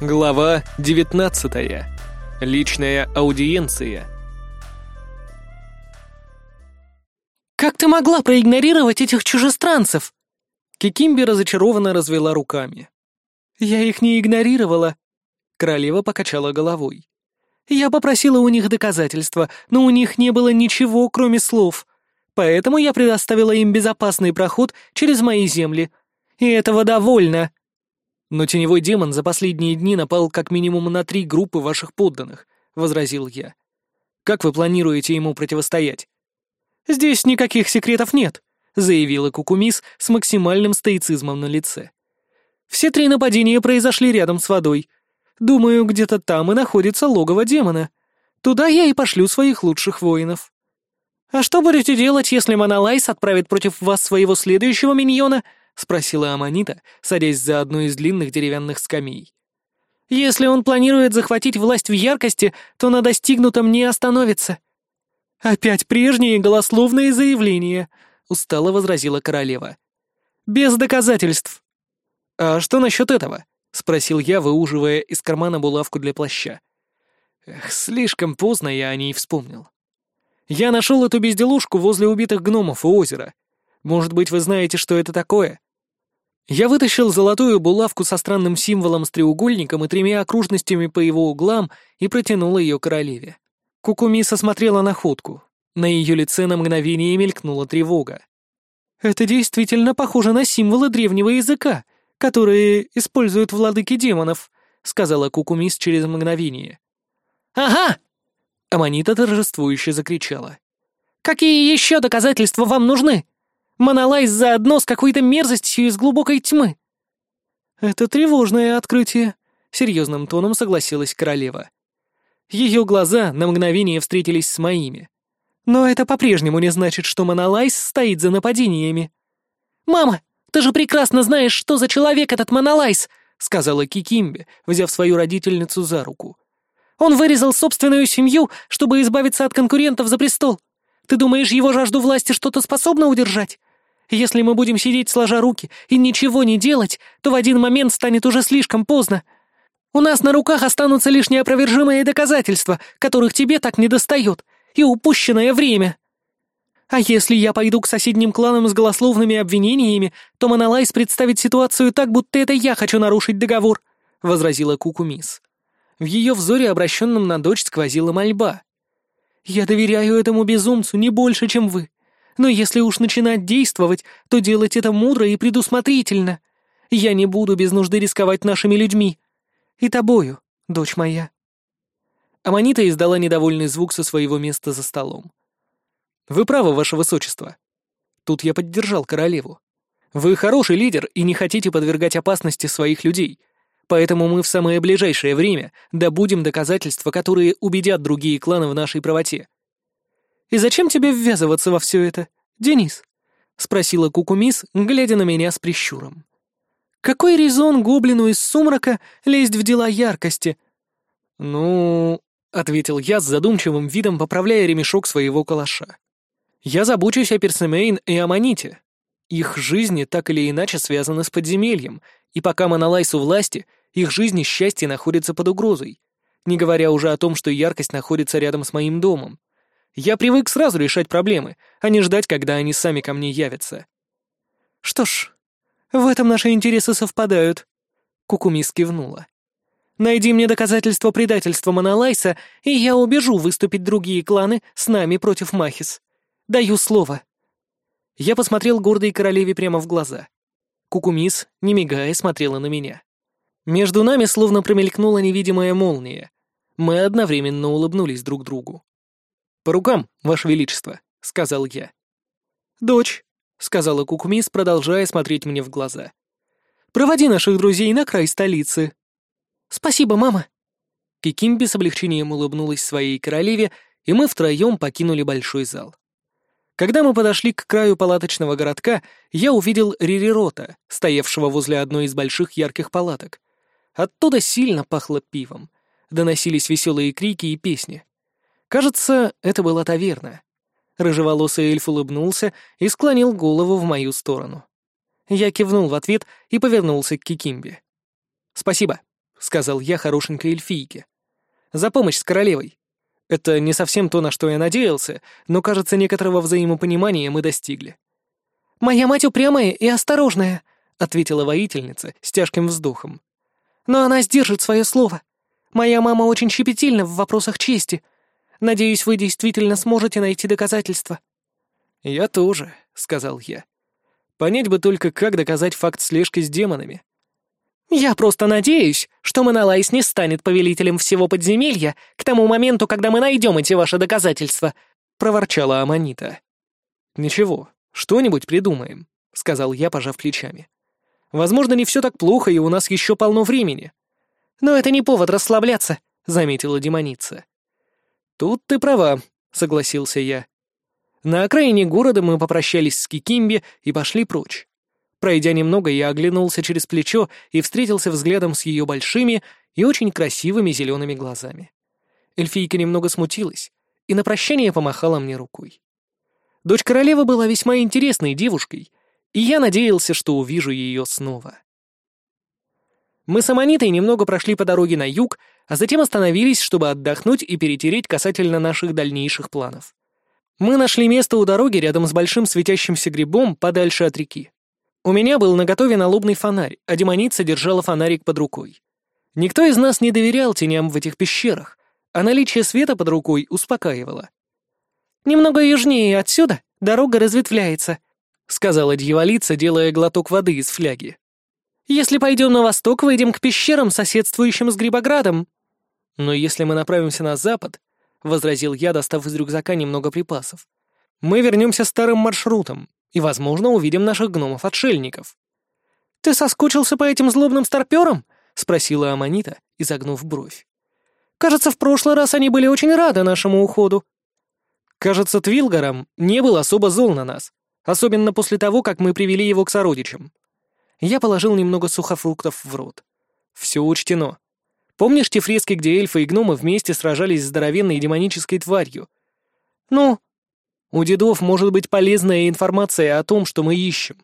Глава 19. Личная аудиенция. «Как ты могла проигнорировать этих чужестранцев?» Кикимби разочарованно развела руками. «Я их не игнорировала». Королева покачала головой. «Я попросила у них доказательства, но у них не было ничего, кроме слов. Поэтому я предоставила им безопасный проход через мои земли. И этого довольно». «Но теневой демон за последние дни напал как минимум на три группы ваших подданных», — возразил я. «Как вы планируете ему противостоять?» «Здесь никаких секретов нет», — заявила Кукумис с максимальным стоицизмом на лице. «Все три нападения произошли рядом с водой. Думаю, где-то там и находится логово демона. Туда я и пошлю своих лучших воинов». «А что будете делать, если Монолайс отправит против вас своего следующего миньона?» — спросила Аманита, садясь за одну из длинных деревянных скамей. «Если он планирует захватить власть в яркости, то на достигнутом не остановится». «Опять прежние голословные заявления», — устало возразила королева. «Без доказательств». «А что насчет этого?» — спросил я, выуживая из кармана булавку для плаща. Эх, слишком поздно я о ней вспомнил. Я нашел эту безделушку возле убитых гномов у озера. Может быть, вы знаете, что это такое? Я вытащил золотую булавку со странным символом с треугольником и тремя окружностями по его углам и протянул ее королеве. Кукумиса смотрела на ходку. На ее лице на мгновение мелькнула тревога. «Это действительно похоже на символы древнего языка, которые используют владыки демонов», — сказала Кукумис через мгновение. «Ага!» — Аманита торжествующе закричала. «Какие еще доказательства вам нужны? Монолайз заодно с какой-то мерзостью из глубокой тьмы». «Это тревожное открытие», — серьезным тоном согласилась королева. Ее глаза на мгновение встретились с моими. «Но это по-прежнему не значит, что Монолайз стоит за нападениями». «Мама, ты же прекрасно знаешь, что за человек этот Монолайз», — сказала Кикимби, взяв свою родительницу за руку. «Он вырезал собственную семью, чтобы избавиться от конкурентов за престол. Ты думаешь, его жажду власти что-то способно удержать? Если мы будем сидеть сложа руки и ничего не делать, то в один момент станет уже слишком поздно. У нас на руках останутся лишь неопровержимые доказательства, которых тебе так недостает, и упущенное время. А если я пойду к соседним кланам с голословными обвинениями, то Монолайс представит ситуацию так, будто это я хочу нарушить договор», — возразила Кукумис. В ее взоре, обращенном на дочь, сквозила мольба. «Я доверяю этому безумцу не больше, чем вы. Но если уж начинать действовать, то делать это мудро и предусмотрительно. Я не буду без нужды рисковать нашими людьми. И тобою, дочь моя». Аманита издала недовольный звук со своего места за столом. «Вы правы, ваше высочество». Тут я поддержал королеву. «Вы хороший лидер и не хотите подвергать опасности своих людей, поэтому мы в самое ближайшее время добудем доказательства, которые убедят другие кланы в нашей правоте. «И зачем тебе ввязываться во все это, Денис?» — спросила Кукумис, глядя на меня с прищуром. «Какой резон гоблину из сумрака лезть в дела яркости?» «Ну...» — ответил я с задумчивым видом, поправляя ремешок своего калаша. «Я забочусь о Персемейн и Аманите. Их жизни так или иначе связаны с подземельем, и пока Монолайс у власти, их жизнь и счастье находятся под угрозой, не говоря уже о том, что яркость находится рядом с моим домом. Я привык сразу решать проблемы, а не ждать, когда они сами ко мне явятся. Что ж, в этом наши интересы совпадают. Кукумис кивнула. Найди мне доказательства предательства Монолайса, и я убежу выступить другие кланы с нами против Махис. Даю слово. Я посмотрел гордой королеве прямо в глаза. Кукумис, не мигая, смотрела на меня. Между нами словно промелькнула невидимая молния. Мы одновременно улыбнулись друг другу. «По рукам, Ваше Величество», — сказал я. «Дочь», — сказала Кукмис, продолжая смотреть мне в глаза. «Проводи наших друзей на край столицы». «Спасибо, мама». Кикимби с облегчением улыбнулась своей королеве, и мы втроем покинули большой зал. Когда мы подошли к краю палаточного городка, я увидел Ририрота, стоявшего возле одной из больших ярких палаток. Оттуда сильно пахло пивом. Доносились веселые крики и песни. Кажется, это была таверна. Рыжеволосый эльф улыбнулся и склонил голову в мою сторону. Я кивнул в ответ и повернулся к Кикимбе. «Спасибо. сказал я хорошенькой эльфийке. «За помощь с королевой. Это не совсем то, на что я надеялся, но, кажется, некоторого взаимопонимания мы достигли». «Моя мать упрямая и осторожная», — ответила воительница с тяжким вздохом. «Но она сдержит свое слово. Моя мама очень щепетильна в вопросах чести. Надеюсь, вы действительно сможете найти доказательства». «Я тоже», — сказал я. «Понять бы только, как доказать факт слежки с демонами». «Я просто надеюсь, что Монолайс не станет повелителем всего подземелья к тому моменту, когда мы найдем эти ваши доказательства», — проворчала Аманита. «Ничего, что-нибудь придумаем», — сказал я, пожав плечами. «Возможно, не все так плохо, и у нас еще полно времени». «Но это не повод расслабляться», — заметила демоница. «Тут ты права», — согласился я. На окраине города мы попрощались с Кикимби и пошли прочь. Пройдя немного, я оглянулся через плечо и встретился взглядом с ее большими и очень красивыми зелеными глазами. Эльфийка немного смутилась и на прощание помахала мне рукой. Дочь королевы была весьма интересной девушкой, и я надеялся, что увижу ее снова. Мы с Аманитой немного прошли по дороге на юг, а затем остановились, чтобы отдохнуть и перетереть касательно наших дальнейших планов. Мы нашли место у дороги рядом с большим светящимся грибом подальше от реки. У меня был наготове налобный фонарь, а демоница держала фонарик под рукой. Никто из нас не доверял теням в этих пещерах, а наличие света под рукой успокаивало. «Немного южнее отсюда дорога разветвляется», — сказала дьяволица, делая глоток воды из фляги. «Если пойдем на восток, выйдем к пещерам, соседствующим с Грибоградом». «Но если мы направимся на запад», — возразил я, достав из рюкзака немного припасов, — «мы вернемся старым маршрутом, и, возможно, увидим наших гномов-отшельников». «Ты соскучился по этим злобным старпёрам?» — спросила Аманита, изогнув бровь. «Кажется, в прошлый раз они были очень рады нашему уходу». Кажется, Твилгаром не был особо зол на нас, особенно после того, как мы привели его к сородичам. Я положил немного сухофруктов в рот. Все учтено. Помнишь те фрески, где эльфы и гномы вместе сражались с здоровенной демонической тварью? Ну, у дедов может быть полезная информация о том, что мы ищем.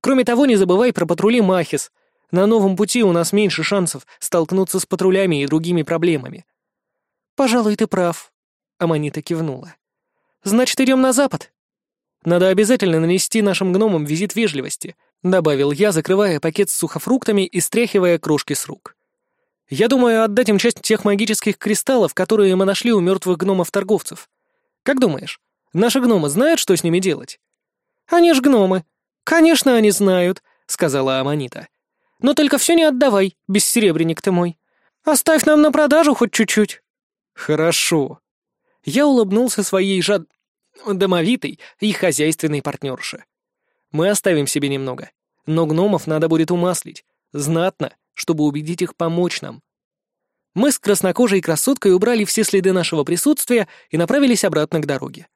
Кроме того, не забывай про патрули Махис. На новом пути у нас меньше шансов столкнуться с патрулями и другими проблемами. Пожалуй, ты прав. Аманита кивнула. Значит, идем на запад. Надо обязательно нанести нашим гномам визит вежливости, добавил я, закрывая пакет с сухофруктами и стряхивая крошки с рук. Я думаю отдать им часть тех магических кристаллов, которые мы нашли у мертвых гномов-торговцев. Как думаешь, Наши гномы знают, что с ними делать?» «Они ж гномы. Конечно, они знают», — сказала Аманита. «Но только все не отдавай, бессеребренник ты мой. Оставь нам на продажу хоть чуть-чуть». «Хорошо». Я улыбнулся своей жад... домовитой и хозяйственной партнерше. «Мы оставим себе немного, но гномов надо будет умаслить, знатно, чтобы убедить их помочь нам». Мы с краснокожей красоткой убрали все следы нашего присутствия и направились обратно к дороге.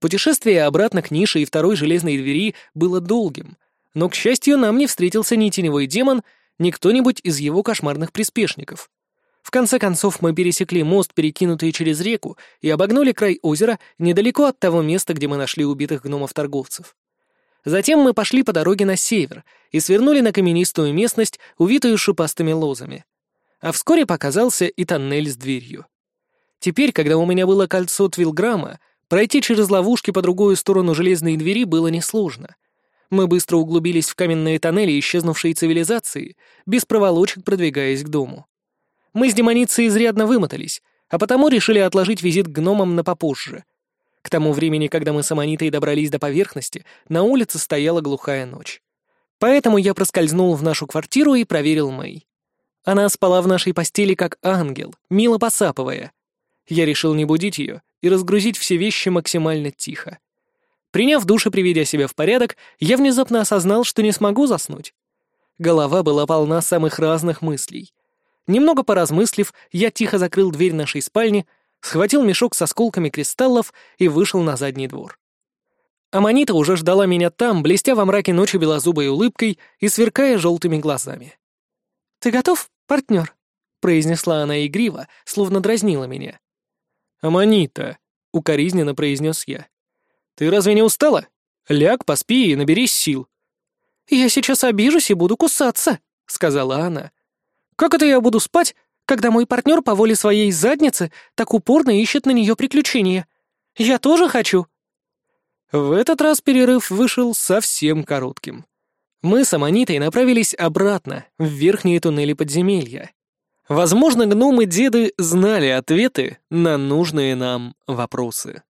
Путешествие обратно к нише и второй железной двери было долгим, но, к счастью, нам не встретился ни теневой демон, ни кто-нибудь из его кошмарных приспешников. В конце концов мы пересекли мост, перекинутый через реку, и обогнули край озера недалеко от того места, где мы нашли убитых гномов-торговцев. Затем мы пошли по дороге на север и свернули на каменистую местность, увитую шипастыми лозами. А вскоре показался и тоннель с дверью. Теперь, когда у меня было кольцо Твилграмма, Пройти через ловушки по другую сторону железной двери было несложно. Мы быстро углубились в каменные тоннели исчезнувшей цивилизации, без проволочек продвигаясь к дому. Мы с демоницей изрядно вымотались, а потому решили отложить визит к гномам на попозже. Тому времени, когда мы с Аманитой добрались до поверхности, на улице стояла глухая ночь. Поэтому я проскользнул в нашу квартиру и проверил Мэй. Она спала в нашей постели как ангел, мило посапывая. Я решил не будить ее и разгрузить все вещи максимально тихо. Приняв душ и приведя себя в порядок, я внезапно осознал, что не смогу заснуть. Голова была полна самых разных мыслей. Немного поразмыслив, я тихо закрыл дверь нашей спальни, схватил мешок с осколками кристаллов и вышел на задний двор. Аманита уже ждала меня там, блестя во мраке ночи белозубой улыбкой и сверкая желтыми глазами. «Ты готов, партнер?» — произнесла она игриво, словно дразнила меня. «Аманита», — укоризненно произнес я. «Ты разве не устала? Ляг, поспи и наберись сил». «Я сейчас обижусь и буду кусаться», — сказала она. Как это я буду спать, когда мой партнер по воле своей задницы так упорно ищет на нее приключения? Я тоже хочу!» В этот раз перерыв вышел совсем коротким. Мы с Аманитой направились обратно, в верхние туннели подземелья. Возможно, гномы-деды знали ответы на нужные нам вопросы.